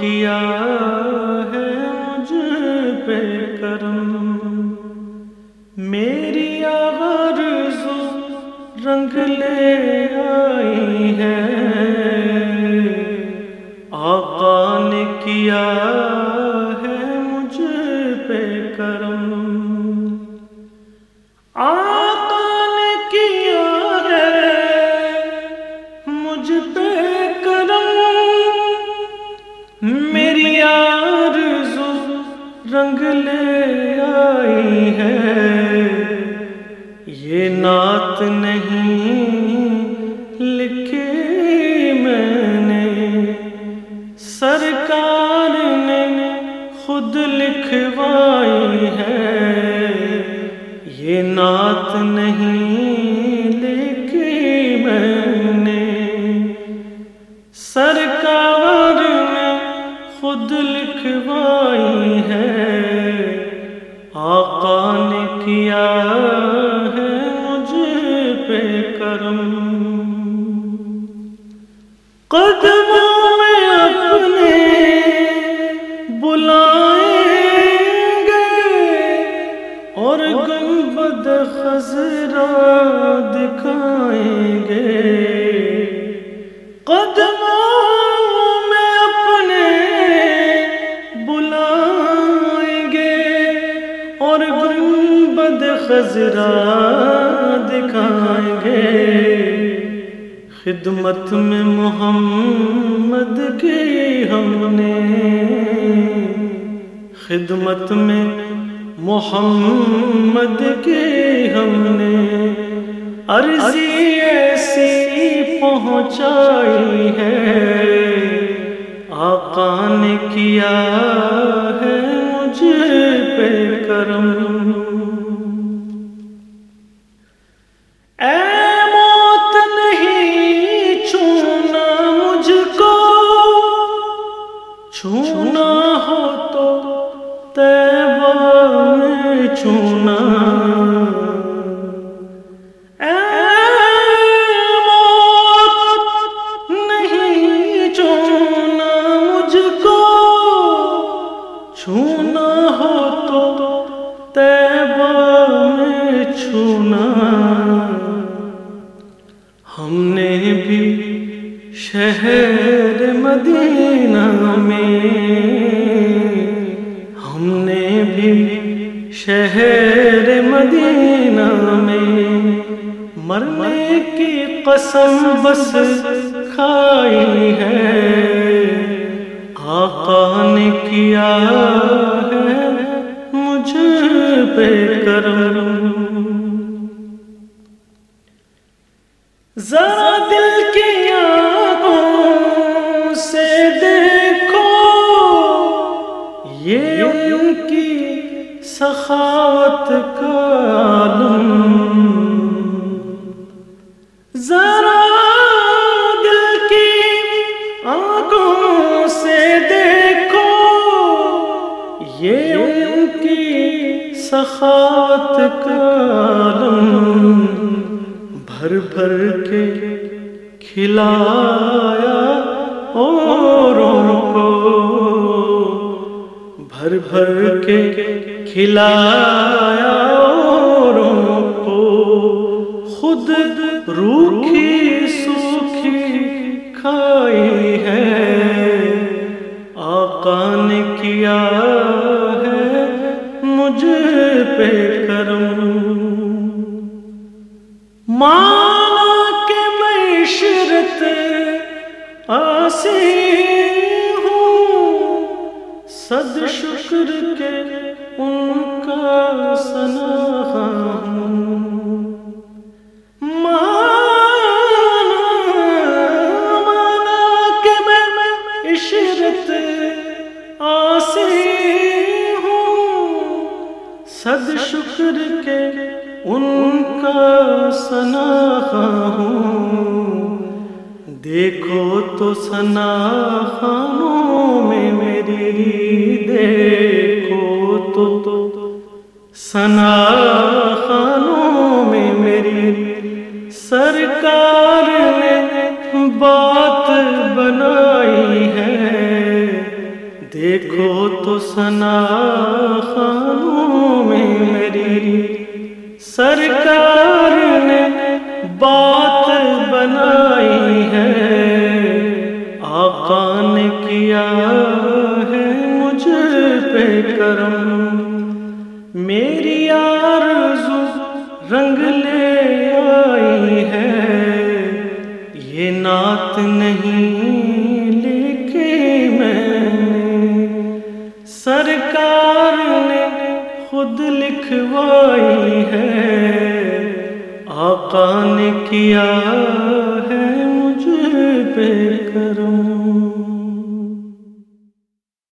کیا ہے مجھ پہ کرم؟ میری آرزو رنگ لے آئی ہے۔ آقا نے کیا رنگ لے آئی ہے۔ یہ نعت نہیں لکھی میں نے۔ سرکار نے خود لکھوا آقا گنبد دکھائیں گے۔ خدمت میں محمد کی ہم نے۔ خدمت میں محمد کی ہم نے۔ عرضی ایسی پہنچائی ہے۔ آقا نے کیا میں چھونا اے نہیں چھونا مجھ کو چھونا ہو تو تیبہ میں چھونا۔ ہم نے بھی شہر مدینہ میں، ہم نے بھی شہر مدینہ میں مرنے کی قسم بس کھائی ہے۔ آقا نے کیا ہے مجھ پہ کرم؟ ذرا سخاوت کا عالم۔ ذرا دل کی آنکھوں سے دیکھو، یہ ان کی سخاوت کا عالم۔ بھر بھر کے کھلایا بھر بھر کے کھلایا اوروں کو۔ خود روکھی سوکھی کھائی ہے۔ آقا نے کیا ہے مجھ پہ کرم۔ مانا کہ میں عشرت آسی صد شکر کے ان کا سنا ہوں مانا کہ میں عشرت آسی ہوں۔ صد شکر کے ان کا سنا ہوں دیکھو تو سنا خانوں میں میری دیکھو تو سنا خانوں میں میری سرکار نے بات بنائی ہے۔ دیکھو تو سنا خانوں میں میری سرکار نے بات بنائی ہے۔ آقا نے کیا ہے مجھ پہ کرم؟ میری آرزو رنگ لے آئی ہے۔ یہ نعت نہیں لکھی میں سرکار نے خود لکھوائی ہے۔ آقا نے کیا